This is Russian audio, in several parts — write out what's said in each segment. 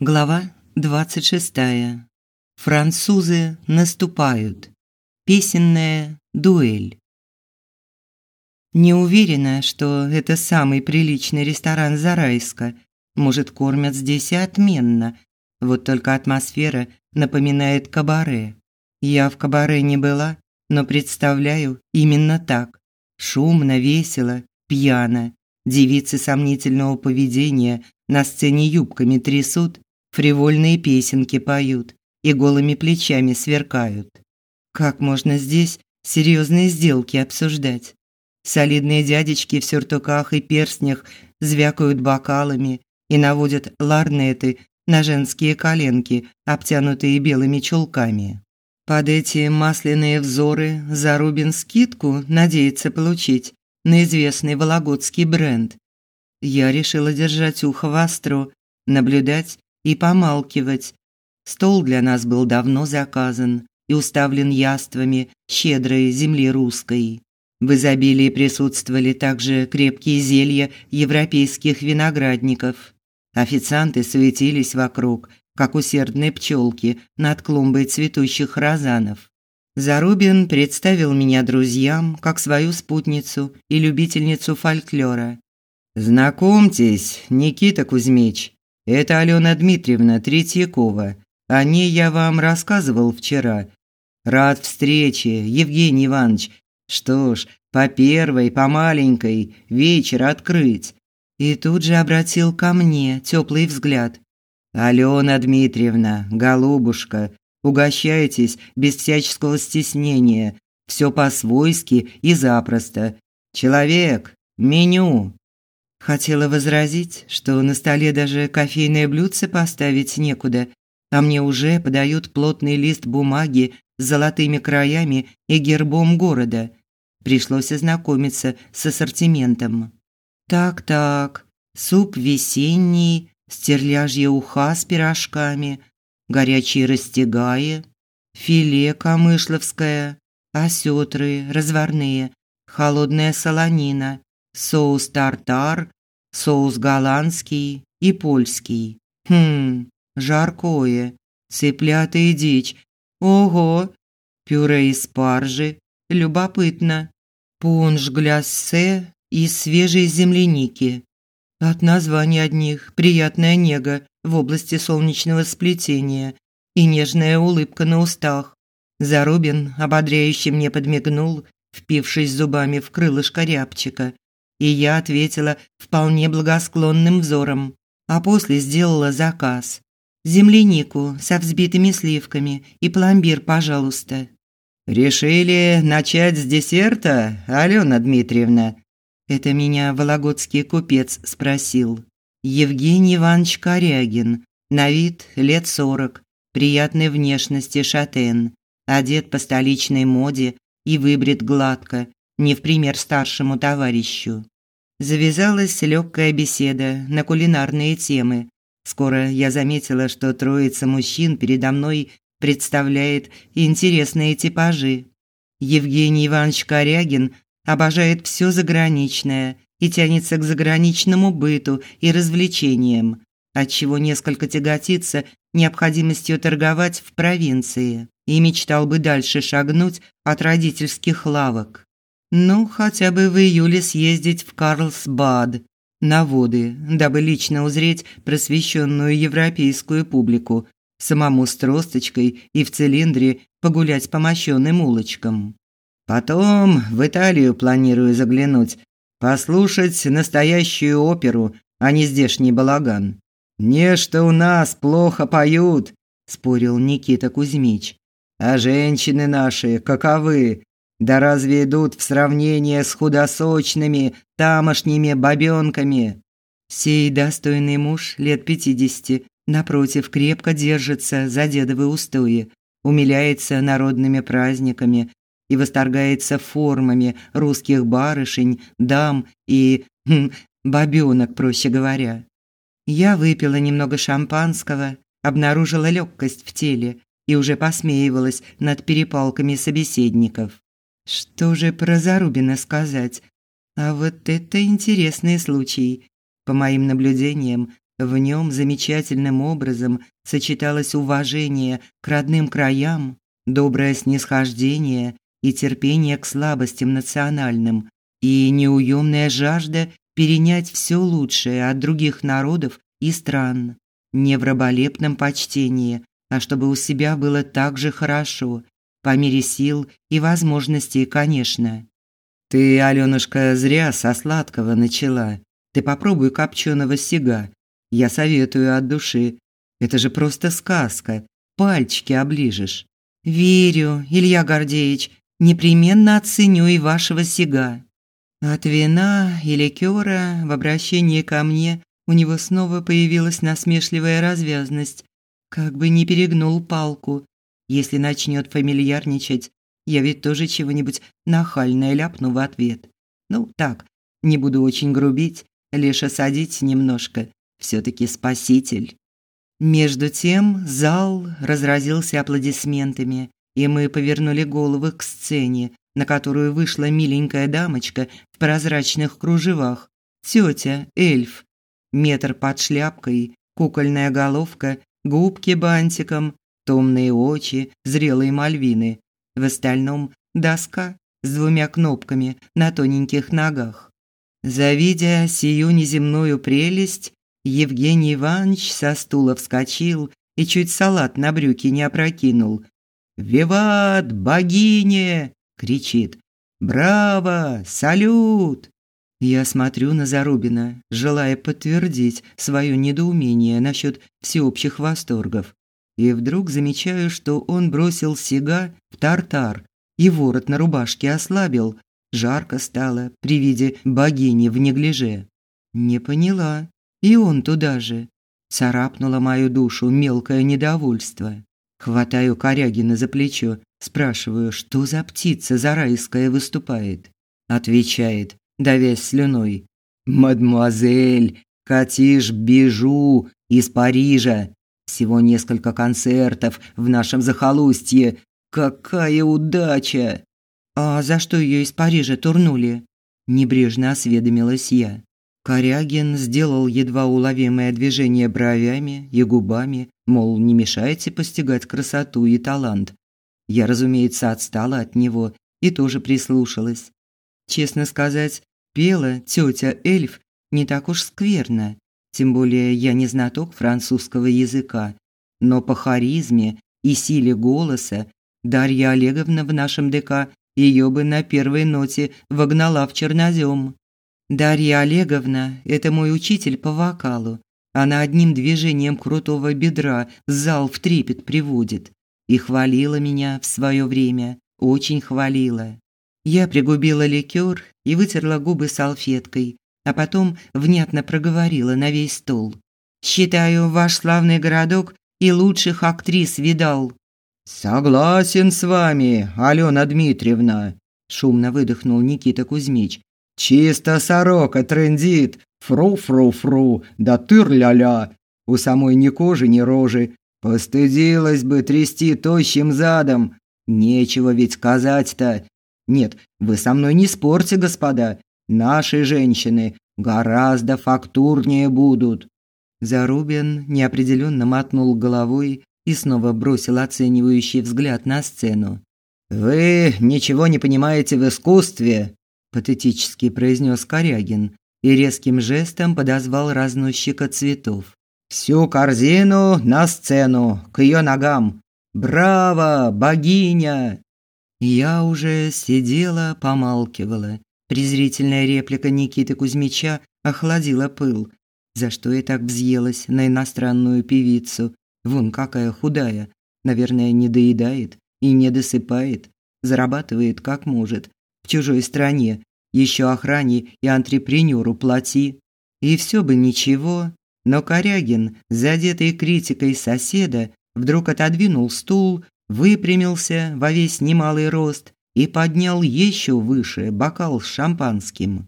Глава 26. Французы наступают. Песенная дуэль. Не уверена, что это самый приличный ресторан Зарайска. Может, кормят здесь и отменно. Вот только атмосфера напоминает кабаре. Я в кабаре не была, но представляю именно так. Шумно, весело, пьяно. Девицы сомнительного поведения на сцене юбками трясут, фривольные песенки поют и голыми плечами сверкают. Как можно здесь серьезные сделки обсуждать? Солидные дядечки в сюртуках и перстнях звякают бокалами и наводят ларнеты на женские коленки, обтянутые белыми чулками. Под эти масляные взоры Зарубин скидку надеется получить на известный вологодский бренд. Я решила держать ухо востро, наблюдать и помалкивать. Стол для нас был давно заказан и уставлен яствами щедрой земли русской. В изобилии присутствовали также крепкие зелья европейских виноградников. Официанты суетились вокруг, как усердные пчелки над клумбой цветущих розанов. Зарубин представил меня друзьям как свою спутницу и любительницу фольклора. «Знакомьтесь, Никита Кузьмич, это Алена Дмитриевна Третьякова. О ней я вам рассказывал вчера. Рад встрече, Евгений Иванович. Что ж, по первой, по маленькой, вечер открыть. И тут же обратил ко мне теплый взгляд. Алена Дмитриевна, голубушка, угощайтесь без всяческого стеснения. Все по-свойски и запросто. Человек, меню. Хотела возразить, что на столе даже кофейное блюдце поставить некуда, а мне уже подают плотный лист бумаги с золотыми краями и гербом города. Пришлось ознакомиться с ассортиментом. Так-так, суп весенний, стерляжья уха с пирожками, горячие растягаи, филе камышловское, осетры разварные, холодная солонина, соус тартар, соус голландский и польский. Хм, жаркое, цыплята и дичь. Ого, пюре из спаржи, любопытно. Пунш гляссе из свежей земляники. От названий одних приятная нега в области солнечного сплетения и нежная улыбка на устах. Зарубин ободряюще мне подмигнул, впившись зубами в крылышко рябчика, и я ответила вполне благосклонным взором, а после сделала заказ. Землянику со взбитыми сливками и пломбир, пожалуйста. Решили начать с десерта, Алена Дмитриевна? Это меня вологодский купец спросил. Евгений Иванович Корягин, на вид лет сорок, приятной внешности шатен, одет по столичной моде и выбрит гладко, не в пример старшему товарищу. Завязалась легкая беседа на кулинарные темы. Скоро я заметила, что троица мужчин передо мной представляет интересные типажи. Евгений Иванович Корягин обожает все заграничное и тянется к заграничному быту и развлечениям, отчего несколько тяготится необходимостью торговать в провинции и мечтал бы дальше шагнуть от родительских лавок. Ну, хотя бы в июле съездить в Карлсбад на воды, дабы лично узреть просвещенную европейскую публику, самому с тросточкой и в цилиндре погулять по мощенным улочкам. Потом в Италию планирую заглянуть, послушать настоящую оперу, а не здешний балаган. Не что у нас плохо поют, спорил Никита Кузьмич. А женщины наши каковы? Да разве идут в сравнение с худосочными тамошними бабёнками? Сей достойный муж лет пятидесяти, напротив, крепко держится за дедовы устои, умиляется народными праздниками и восторгается формами русских барышень, дам и хм, бабёнок, проще говоря. Я выпила немного шампанского, обнаружила легкость в теле и уже посмеивалась над перепалками собеседников. Что же про Зарубина сказать? А вот это интересный случай. По моим наблюдениям, В нем замечательным образом сочеталось уважение к родным краям, доброе снисхождение и терпение к слабостям национальным, и неуемная жажда перенять все лучшее от других народов и стран, не в раболепном почтении, а чтобы у себя было так же хорошо, по мере сил и возможностей, конечно. Ты, Алёнушка, зря со сладкого начала. Ты попробуй копченого сига. Я советую от души. Это же просто сказка. Пальчики оближешь. Верю, Илья Гордеевич, непременно оценю и вашего сига. От вина и ликера в обращении ко мне у него снова появилась насмешливая развязность. Как бы не перегнул палку. Если начнет фамильярничать, я ведь тоже чего-нибудь нахальное ляпну в ответ. Ну, так, не буду очень грубить, лишь осадить немножко. все таки спаситель. Между тем зал разразился аплодисментами, и мы повернули головы к сцене, на которую вышла миленькая дамочка в прозрачных кружевах. Тетя, эльф. Метр под шляпкой, кукольная головка, губки бантиком, томные очи зрелые мальвины. В остальном доска с двумя кнопками на тоненьких ногах. Завидя сию неземную прелесть, Евгений Иванович со стула вскочил и чуть салат на брюки не опрокинул. «Виват, богине!» – кричит. «Браво! Салют!» Я смотрю на Зарубина, желая подтвердить свое недоумение насчет всеобщих восторгов. И вдруг замечаю, что он бросил сига в тартар, и ворот на рубашке ослабил. Жарко стало при виде богини в неглиже. Не поняла, и он туда же. Царапнуло мою душу мелкое недовольство. Хватаю Корягина за плечо, спрашиваю, что за птица зарайская выступает. Отвечает, давясь слюной. «Мадемуазель, Катиш Бежу из Парижа. Всего несколько концертов в нашем захолустье. Какая удача!» «А за что ее из Парижа турнули?» Небрежно осведомилась я. Корягин сделал едва уловимое движение бровями и губами, мол, не мешайте постигать красоту и талант. Я, разумеется, отстала от него и тоже прислушалась. Честно сказать, пела тетя Эльф не так уж скверно, тем более я не знаток французского языка, но по харизме и силе голоса Дарья Олеговна в нашем ДК ее бы на первой ноте вогнала в чернозем. Дарья Олеговна – это мой учитель по вокалу. Она одним движением крутого бедра зал в трепет приводит. И хвалила меня в свое время, очень хвалила. Я пригубила ликер и вытерла губы салфеткой, а потом внятно проговорила на весь стол. «Считаю, ваш славный городок и лучших актрис видал». «Согласен с вами, Алена Дмитриевна», – шумно выдохнул Никита Кузьмич, Чисто сорока трындит, фру-фру-фру, да тыр-ля-ля. У самой ни кожи, ни рожи. Постыдилась бы трясти тощим задом. Нечего ведь сказать-то. Нет, вы со мной не спорьте, господа. Наши женщины гораздо фактурнее будут. Зарубин неопределенно мотнул головой и снова бросил оценивающий взгляд на сцену. Вы ничего не понимаете в искусстве, патетически произнес Корягин и резким жестом подозвал разносчика цветов. Всю корзину на сцену, к ее ногам. Браво, богиня. Я уже сидела, помалкивала. Презрительная реплика Никиты Кузьмича охладила пыл. За что я так взъелась на иностранную певицу? Вон какая худая. Наверное, не доедает и не досыпает. Зарабатывает как может в чужой стране, еще охране и антрепренеру плати. И все бы ничего, но Корягин, задетый критикой соседа, вдруг отодвинул стул, выпрямился во весь немалый рост и поднял еще выше бокал с шампанским.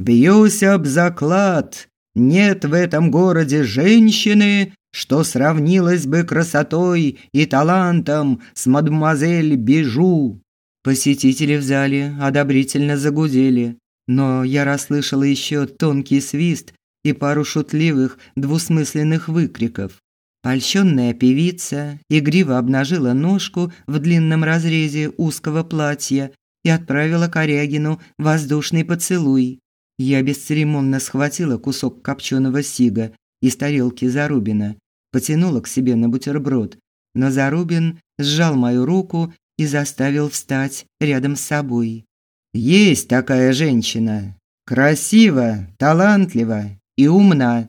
«Бьюсь об заклад, нет в этом городе женщины, что сравнилась бы красотой и талантом с мадемуазель Бежу. Посетители в зале одобрительно загудели, но я расслышала еще тонкий свист и пару шутливых двусмысленных выкриков. Польщенная певица игриво обнажила ножку в длинном разрезе узкого платья и отправила Корягину воздушный поцелуй. Я бесцеремонно схватила кусок копченого сига из тарелки Зарубина, потянула к себе на бутерброд, но Зарубин сжал мою руку и заставил встать рядом с собой. «Есть такая женщина. Красива, талантлива и умна.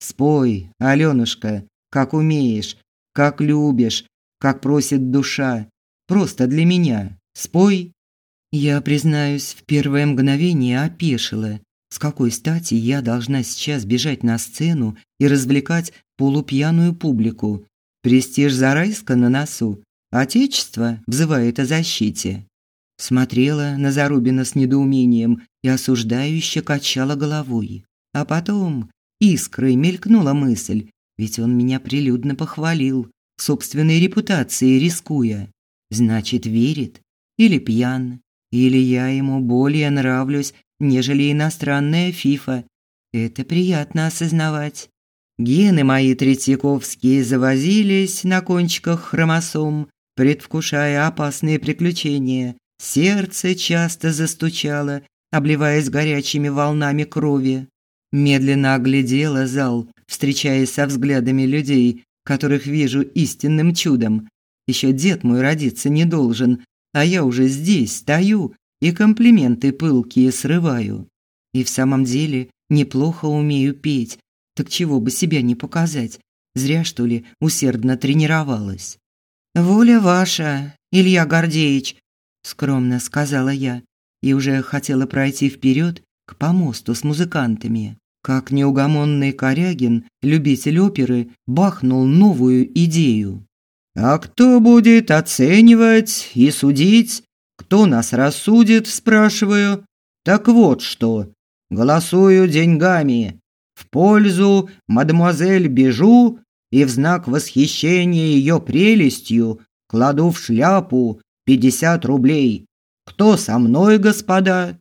Спой, Алёнушка, как умеешь, как любишь, как просит душа. Просто для меня. Спой. Я признаюсь, в первое мгновение опешила. С какой стати я должна сейчас бежать на сцену и развлекать полупьяную публику? Престиж Зарайска на носу. Отечество взывает о защите. Смотрела на Зарубина с недоумением и осуждающе качала головой. А потом искрой мелькнула мысль, ведь он меня прилюдно похвалил, собственной репутацией рискуя. Значит, верит или пьян, или я ему более нравлюсь, нежели иностранная фифа. Это приятно осознавать. Гены мои третьяковские завозились на кончиках хромосом, предвкушая опасные приключения. Сердце часто застучало, обливаясь горячими волнами крови. Медленно оглядела зал, встречаясь со взглядами людей, которых вижу истинным чудом. Еще дед мой родиться не должен, а я уже здесь стою и комплименты пылкие срываю. И в самом деле неплохо умею петь, так чего бы себя не показать? Зря, что ли, усердно тренировалась. «Воля ваша, Илья Гордеевич», – скромно сказала я, и уже хотела пройти вперед к помосту с музыкантами. Как неугомонный Корягин, любитель оперы, бахнул новую идею. «А кто будет оценивать и судить? Кто нас рассудит?» – спрашиваю. «Так вот что. Голосую деньгами. В пользу мадемуазель Бежу и в знак восхищения ее прелестью кладу в шляпу пятьдесят рублей. Кто со мной, господа?»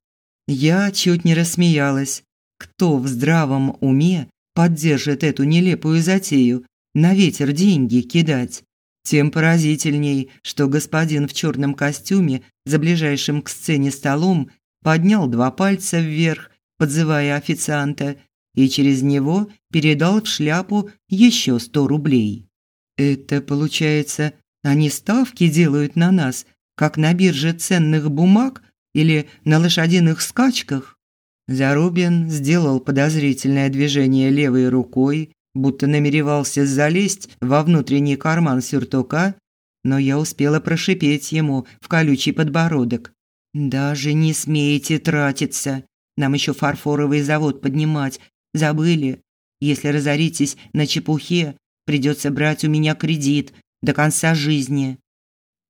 Я чуть не рассмеялась. Кто в здравом уме поддержит эту нелепую затею на ветер деньги кидать? Тем поразительней, что господин в черном костюме за ближайшим к сцене столом поднял два пальца вверх, подзывая официанта, и через него передал в шляпу еще сто рублей. Это получается, они ставки делают на нас, как на бирже ценных бумаг или на лошадиных скачках? Зарубин сделал подозрительное движение левой рукой, будто намеревался залезть во внутренний карман сюртука, но я успела прошипеть ему в колючий подбородок. «Даже не смейте тратиться. Нам еще фарфоровый завод поднимать. Забыли? Если разоритесь на чепухе, придется брать у меня кредит до конца жизни».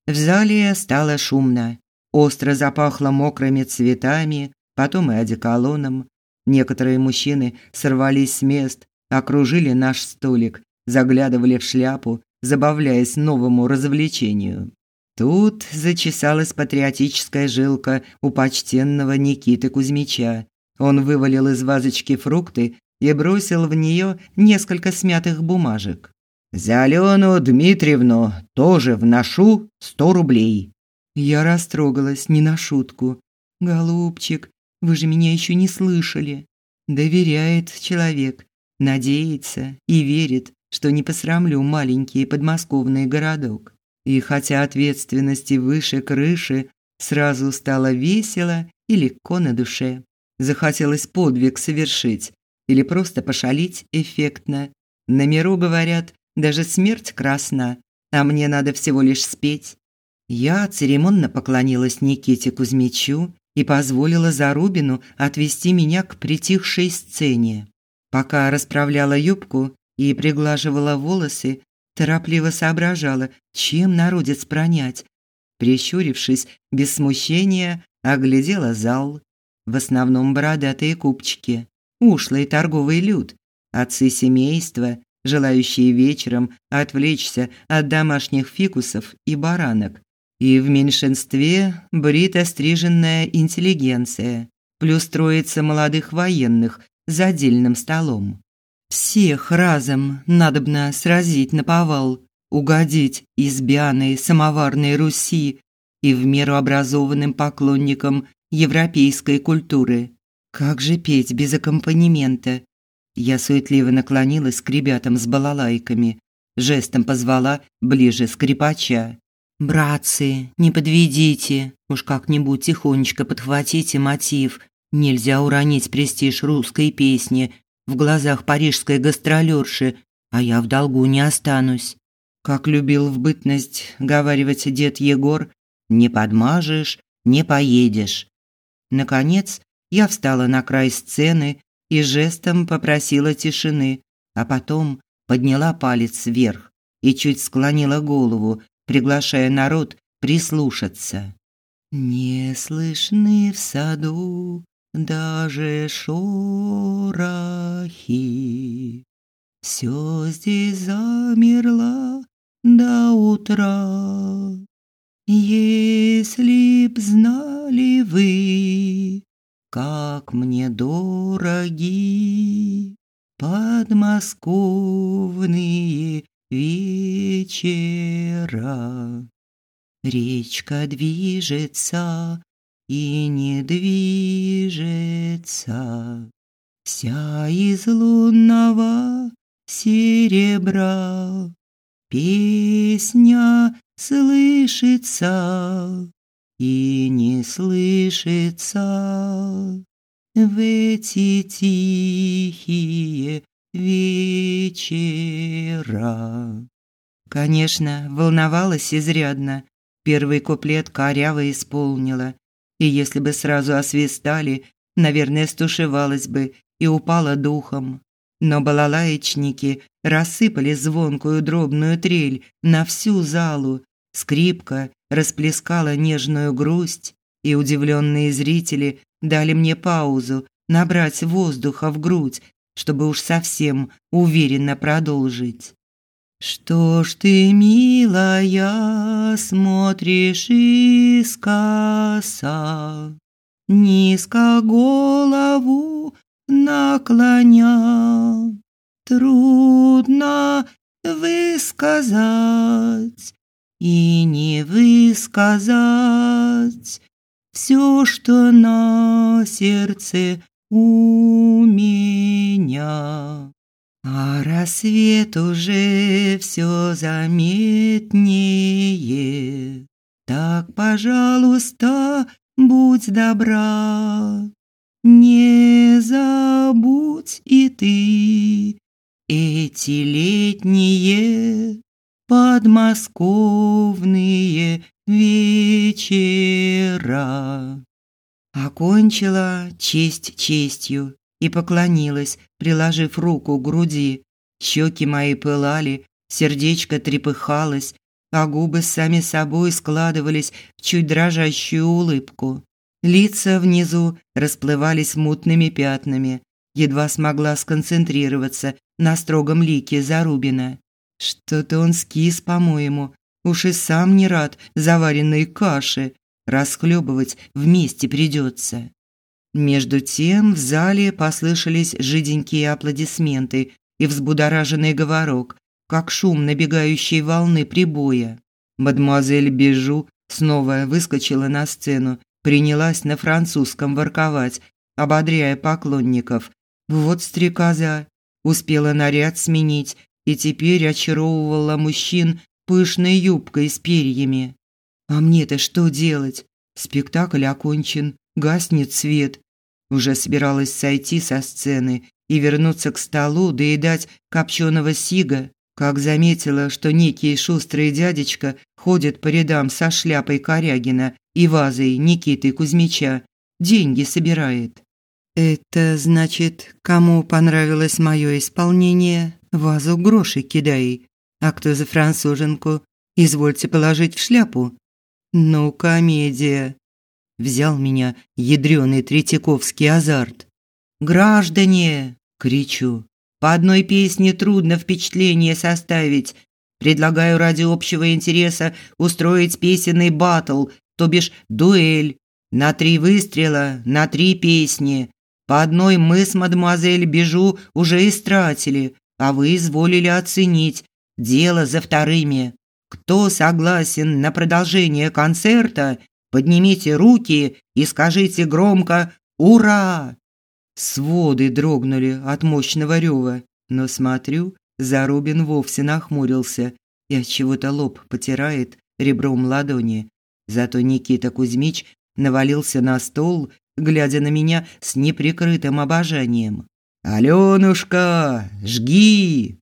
В зале стало шумно. Остро запахло мокрыми цветами, потом и одеколоном. Некоторые мужчины сорвались с мест, окружили наш столик, заглядывали в шляпу, забавляясь новому развлечению. Тут зачесалась патриотическая жилка у почтенного Никиты Кузьмича. Он вывалил из вазочки фрукты и бросил в нее несколько смятых бумажек. «За Алену Дмитриевну тоже вношу сто рублей». Я растрогалась не на шутку. «Голубчик, вы же меня еще не слышали. Доверяет человек, надеется и верит, что не посрамлю маленький подмосковный городок. И хотя ответственности выше крыши, сразу стало весело и легко на душе. Захотелось подвиг совершить или просто пошалить эффектно. На миру говорят, даже смерть красна, а мне надо всего лишь спеть. Я церемонно поклонилась Никите Кузьмичу и позволила Зарубину отвести меня к притихшей сцене. Пока расправляла юбку и приглаживала волосы, торопливо соображала, чем народец пронять. Прищурившись, без смущения, оглядела зал. В основном бородатые купчики, ушлый торговый люд, отцы семейства, желающие вечером отвлечься от домашних фикусов и баранок и в меньшинстве брито-стриженная интеллигенция, плюс троица молодых военных за отдельным столом. Всех разом надобно сразить на повал, угодить избианной самоварной Руси и в меру образованным поклонникам европейской культуры. Как же петь без аккомпанемента? Я суетливо наклонилась к ребятам с балалайками, жестом позвала ближе скрипача. «Братцы, не подведите, уж как-нибудь тихонечко подхватите мотив. Нельзя уронить престиж русской песни в глазах парижской гастролерши, а я в долгу не останусь». Как любил в бытность говаривать дед Егор, «Не подмажешь, не поедешь». Наконец, я встала на край сцены и жестом попросила тишины, а потом подняла палец вверх и чуть склонила голову, приглашая народ прислушаться. Не слышны в саду даже шорохи. Все здесь замерло до утра. Если б знали вы, как мне дороги подмосковные вечера. Речка движется и не движется, Вся из лунного серебра. Песня слышится и не слышится в эти тихие вечера. Конечно, волновалась изрядно. Первый куплет коряво исполнила. И если бы сразу освистали, наверное, стушевалась бы и упала духом. Но балалаечники рассыпали звонкую дробную трель на всю залу. Скрипка расплескала нежную грусть, и удивленные зрители дали мне паузу набрать воздуха в грудь чтобы уж совсем уверенно продолжить. Что ж ты, милая, смотришь искоса, Низко голову наклоня? Трудно высказать и не высказать Все, что на сердце у меня. А рассвет уже все заметнее. Так, пожалуйста, будь добра, не забудь и ты эти летние подмосковные вечера. Окончила честь честью и поклонилась, приложив руку к груди. Щеки мои пылали, сердечко трепыхалось, а губы сами собой складывались в чуть дрожащую улыбку. Лица внизу расплывались мутными пятнами. Едва смогла сконцентрироваться на строгом лике Зарубина. Что-то он скис, по-моему. Уж и сам не рад заваренной каше, Расхлебывать вместе придется. Между тем в зале послышались жиденькие аплодисменты и взбудораженный говорок, как шум набегающей волны прибоя. Мадемуазель Бежу снова выскочила на сцену, принялась на французском ворковать, ободряя поклонников. Вот стрекоза, успела наряд сменить и теперь очаровывала мужчин пышной юбкой с перьями. А мне-то что делать? Спектакль окончен, гаснет свет. Уже собиралась сойти со сцены и вернуться к столу доедать копченого сига, как заметила, что некий шустрый дядечка ходит по рядам со шляпой Корягина и вазой Никиты Кузьмича, деньги собирает. Это значит, кому понравилось мое исполнение, вазу гроши кидай, а кто за француженку, извольте положить в шляпу. Ну, комедия. Взял меня ядрёный третьяковский азарт. Граждане, кричу. По одной песне трудно впечатление составить. Предлагаю ради общего интереса устроить песенный баттл, то бишь дуэль. На три выстрела, на три песни. По одной мы с мадемуазель Бежу уже истратили, а вы изволили оценить. Дело за вторыми. Кто согласен на продолжение концерта, поднимите руки и скажите громко «Ура!». Своды дрогнули от мощного рева, но смотрю, Зарубин вовсе нахмурился и от чего-то лоб потирает ребром ладони. Зато Никита Кузьмич навалился на стол, глядя на меня с неприкрытым обожанием. «Алёнушка, жги!»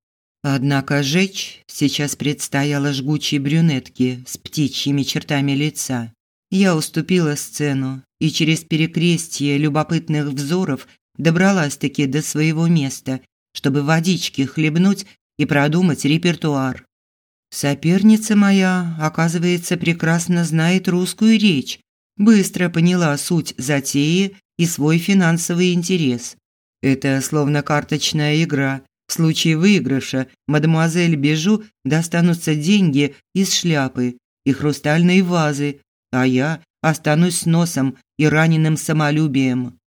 Однако жечь сейчас предстояло жгучей брюнетке с птичьими чертами лица. Я уступила сцену и через перекрестие любопытных взоров добралась-таки до своего места, чтобы водички хлебнуть и продумать репертуар. Соперница моя, оказывается, прекрасно знает русскую речь, быстро поняла суть затеи и свой финансовый интерес. Это словно карточная игра, в случае выигрыша мадемуазель Бежу достанутся деньги из шляпы и хрустальной вазы, а я останусь с носом и раненым самолюбием.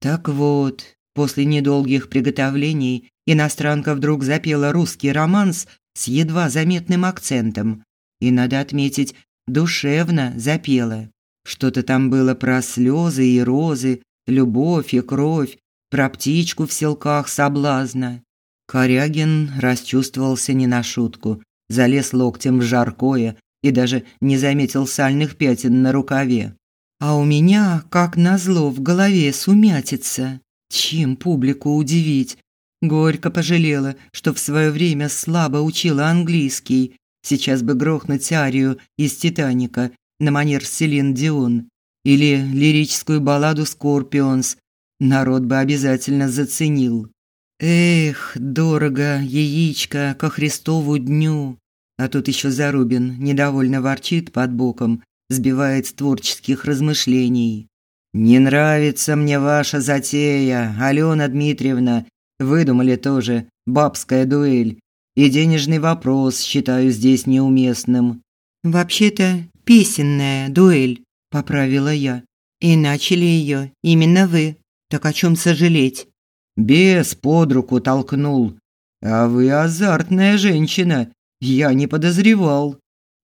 Так вот, после недолгих приготовлений иностранка вдруг запела русский романс с едва заметным акцентом. И надо отметить, душевно запела. Что-то там было про слезы и розы, любовь и кровь, про птичку в селках соблазна. Корягин расчувствовался не на шутку, залез локтем в жаркое и даже не заметил сальных пятен на рукаве. А у меня, как назло, в голове сумятица. Чем публику удивить? Горько пожалела, что в свое время слабо учила английский. Сейчас бы грохнуть арию из «Титаника» на манер Селин Дион или лирическую балладу «Скорпионс». Народ бы обязательно заценил. Эх, дорого яичко ко Христову дню. А тут еще Зарубин недовольно ворчит под боком, сбивает с творческих размышлений. Не нравится мне ваша затея, Алена Дмитриевна. Выдумали тоже бабская дуэль. И денежный вопрос считаю здесь неуместным. Вообще-то песенная дуэль, поправила я. И начали ее именно вы. Так о чем сожалеть? Бес под руку толкнул. А вы азартная женщина. Я не подозревал.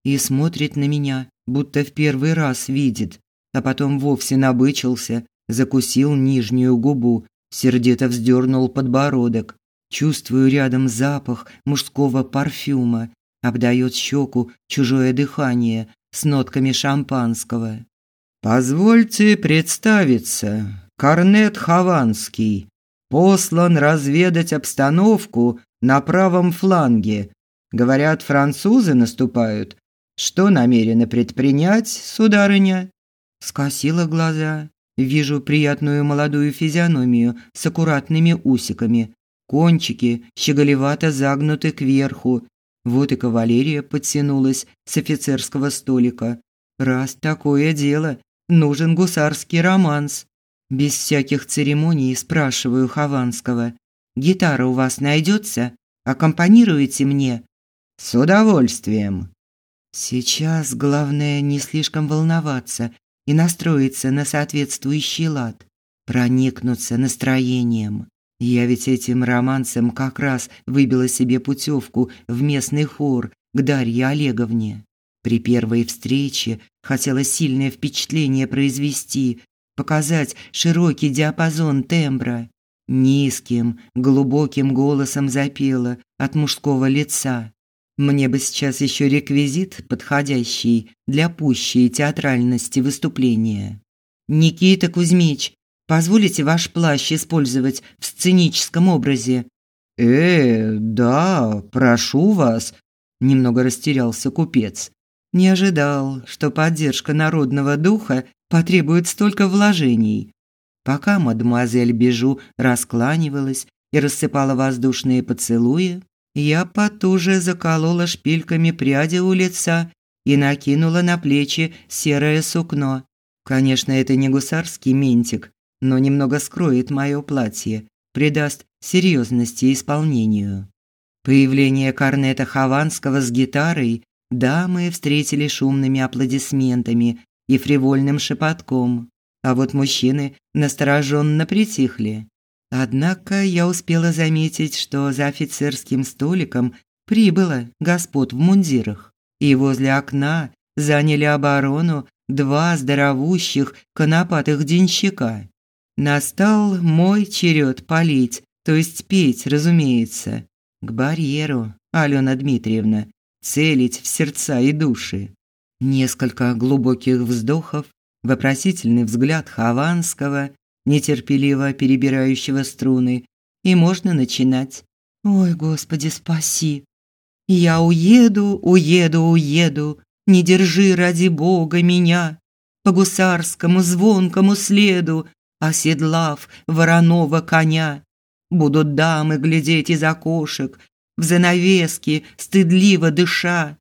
И смотрит на меня, будто в первый раз видит, а потом вовсе набычился, закусил нижнюю губу, сердито вздернул подбородок. Чувствую рядом запах мужского парфюма, обдает щеку чужое дыхание с нотками шампанского. Позвольте представиться, Корнет Хованский, послан разведать обстановку на правом фланге. Говорят, французы наступают. Что намерены предпринять, сударыня? Скосила глаза. Вижу приятную молодую физиономию с аккуратными усиками. Кончики щеголевато загнуты кверху. Вот и кавалерия подтянулась с офицерского столика. Раз такое дело, нужен гусарский романс. Без всяких церемоний спрашиваю Хованского. «Гитара у вас найдется? Аккомпанируете мне?» «С удовольствием». Сейчас главное не слишком волноваться и настроиться на соответствующий лад, проникнуться настроением. Я ведь этим романсом как раз выбила себе путевку в местный хор к Дарье Олеговне. При первой встрече хотела сильное впечатление произвести, показать широкий диапазон тембра. Низким, глубоким голосом запела от мужского лица. Мне бы сейчас еще реквизит подходящий для пущей театральности выступления. Никита Кузьмич, позволите ваш плащ использовать в сценическом образе? Э, да, прошу вас, немного растерялся купец. Не ожидал, что поддержка народного духа потребует столько вложений. Пока мадемуазель Бежу раскланивалась и рассыпала воздушные поцелуи, я потуже заколола шпильками пряди у лица и накинула на плечи серое сукно. Конечно, это не гусарский ментик, но немного скроет мое платье, придаст серьезности исполнению. Появление корнета Хованского с гитарой дамы встретили шумными аплодисментами и фривольным шепотком. а вот мужчины настороженно притихли. Однако я успела заметить, что за офицерским столиком прибыло господ в мундирах, и возле окна заняли оборону два здоровущих конопатых денщика. Настал мой черед полить, то есть петь, разумеется. К барьеру, Алена Дмитриевна, целить в сердца и души. Несколько глубоких вздохов, вопросительный взгляд Хованского, нетерпеливо перебирающего струны, и можно начинать. Ой, Господи, спаси. Я уеду, уеду, уеду, не держи ради бога меня по гусарскому звонкому следу, оседлав вороного коня. Будут дамы глядеть из окошек, в занавески, стыдливо дыша.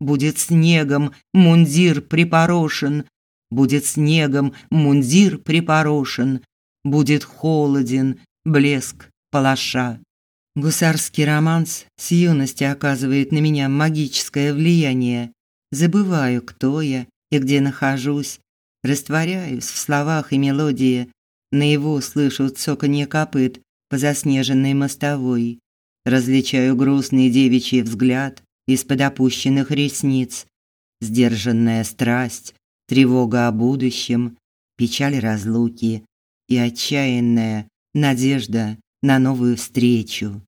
Будет снегом мундир припорошен, будет снегом мундир припорошен, будет холоден блеск палаша. Гусарский романс с юности оказывает на меня магическое влияние. Забываю, кто я и где нахожусь, растворяюсь в словах и мелодии, наяву слышу цоканье копыт по заснеженной мостовой, различаю грустный девичий взгляд из-под опущенных ресниц, сдержанная страсть, тревога о будущем, печаль разлуки и отчаянная надежда на новую встречу.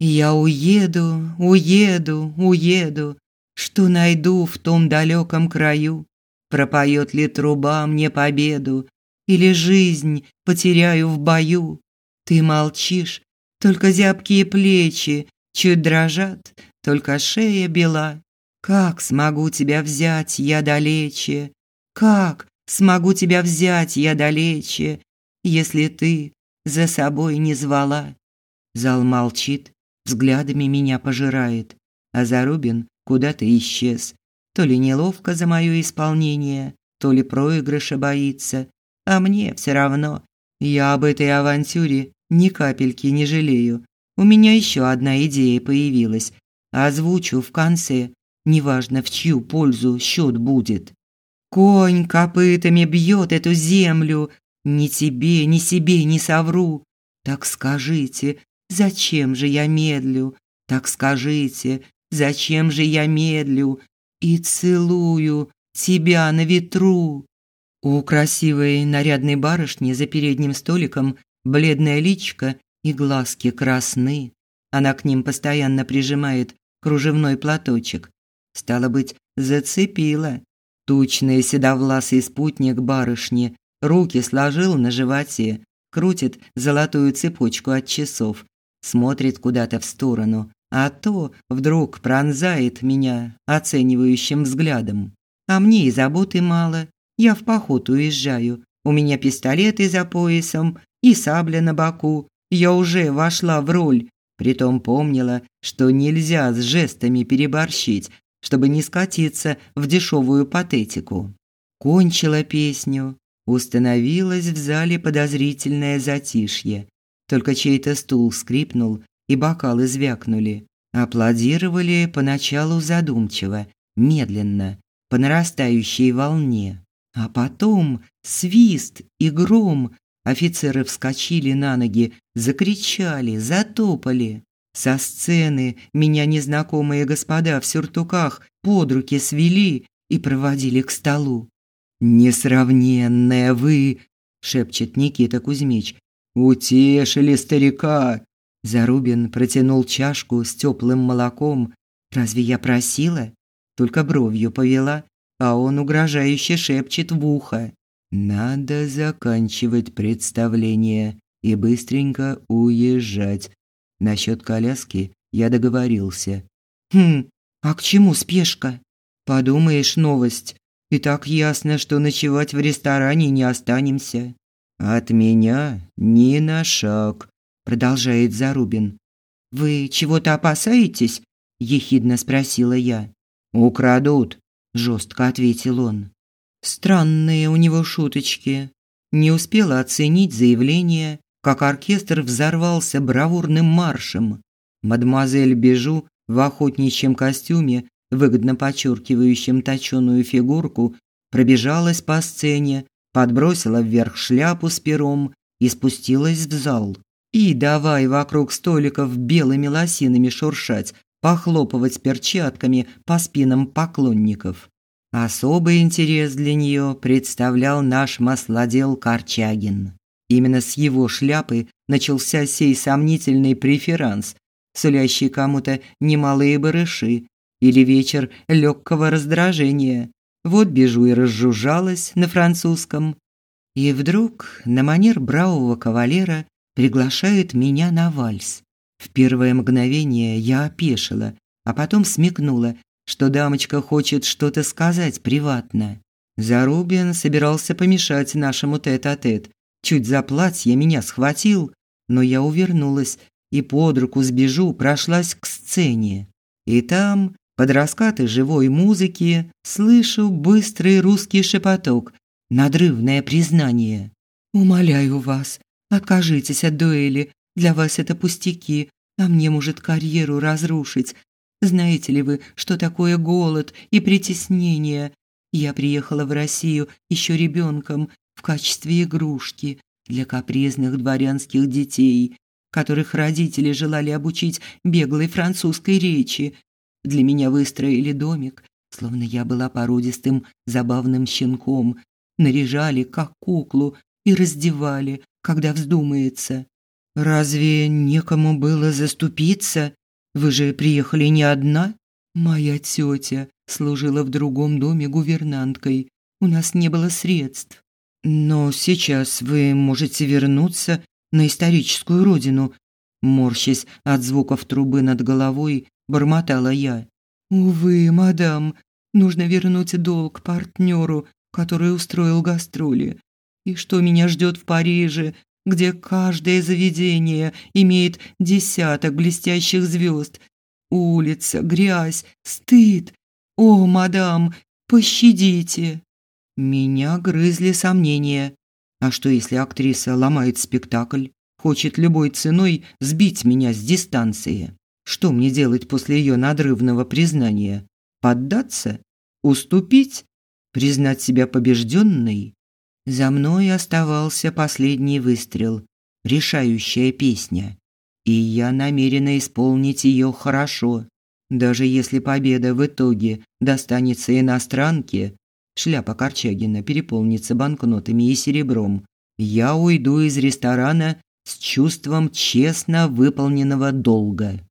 Я уеду, уеду, уеду, что найду в том далеком краю? Пропоет ли труба мне победу или жизнь потеряю в бою? Ты молчишь, только зябкие плечи чуть дрожат, только шея бела. Как смогу тебя взять я далече? Как смогу тебя взять я далече, если ты за собой не звала? Зал молчит, взглядами меня пожирает, а Зарубин куда-то исчез. То ли неловко за моё исполнение, то ли проигрыша боится, а мне все равно. Я об этой авантюре ни капельки не жалею. У меня еще одна идея появилась. Озвучу в конце, неважно в чью пользу счет будет. Конь копытами бьет эту землю, ни тебе, ни себе не совру. Так скажите, зачем же я медлю? Так скажите, зачем же я медлю и целую тебя на ветру? У красивой нарядной барышни за передним столиком бледная личка и глазки красны. Она к ним постоянно прижимает кружевной платочек. Стало быть, зацепила. Тучный седовласый спутник барышни руки сложил на животе, крутит золотую цепочку от часов, смотрит куда-то в сторону, а то вдруг пронзает меня оценивающим взглядом. А мне и заботы мало. Я в поход уезжаю. У меня пистолеты за поясом, и сабля на боку. Я уже вошла в роль, притом помнила, что нельзя с жестами переборщить, чтобы не скатиться в дешевую патетику. Кончила песню, установилось в зале подозрительное затишье. Только чей-то стул скрипнул, и бокалы звякнули. Аплодировали поначалу задумчиво, медленно, по нарастающей волне. А потом свист и гром Офицеры вскочили на ноги, закричали, затопали. Со сцены меня незнакомые господа в сюртуках под руки свели и проводили к столу. «Несравненная вы!» – шепчет Никита Кузьмич. «Утешили старика!» Зарубин протянул чашку с теплым молоком. «Разве я просила?» Только бровью повела, а он угрожающе шепчет в ухо. Надо заканчивать представление и быстренько уезжать. Насчет коляски я договорился. Хм, а к чему спешка? Подумаешь, новость. И так ясно, что ночевать в ресторане не останемся. От меня ни на шаг, продолжает Зарубин. Вы чего-то опасаетесь? ехидно спросила я. Украдут, жестко ответил он. Странные у него шуточки. Не успела оценить заявление, как оркестр взорвался бравурным маршем. Мадемуазель Бежу в охотничьем костюме, выгодно подчеркивающем точёную фигурку, пробежалась по сцене, подбросила вверх шляпу с пером и спустилась в зал. И давай вокруг столиков белыми лосинами шуршать, похлопывать перчатками по спинам поклонников. Особый интерес для нее представлял наш маслодел Корчагин. Именно с его шляпы начался сей сомнительный преферанс, сулящий кому-то немалые барыши или вечер легкого раздражения. Вот бежу и разжужжалась на французском. И вдруг на манер бравого кавалера приглашает меня на вальс. В первое мгновение я опешила, а потом смекнула, что дамочка хочет что-то сказать приватно. Зарубин собирался помешать нашему тет-а-тет. -тет. Чуть за платье меня схватил, но я увернулась и под руку сбежу прошлась к сцене. И там, под раскаты живой музыки, слышу быстрый русский шепоток, надрывное признание. «Умоляю вас, откажитесь от дуэли. Для вас это пустяки, а мне может карьеру разрушить. Знаете ли вы, что такое голод и притеснение? Я приехала в Россию еще ребенком в качестве игрушки для капризных дворянских детей, которых родители желали обучить беглой французской речи. Для меня выстроили домик, словно я была породистым забавным щенком, наряжали как куклу и раздевали, когда вздумается. Разве некому было заступиться? Вы же приехали не одна? Моя тетя служила в другом доме гувернанткой. У нас не было средств. Но сейчас вы можете вернуться на историческую родину. Морщась от звуков трубы над головой, бормотала я. Увы, мадам, нужно вернуть долг партнеру, который устроил гастроли. И что меня ждет в Париже, где каждое заведение имеет десяток блестящих звезд. Улица, грязь, стыд. О, мадам, пощадите. Меня грызли сомнения. А что если актриса ломает спектакль, хочет любой ценой сбить меня с дистанции? Что мне делать после ее надрывного признания? Поддаться? Уступить? Признать себя побежденной? За мной оставался последний выстрел, решающая песня, и я намерена исполнить ее хорошо. Даже если победа в итоге достанется иностранке, шляпа Корчагина переполнится банкнотами и серебром, я уйду из ресторана с чувством честно выполненного долга.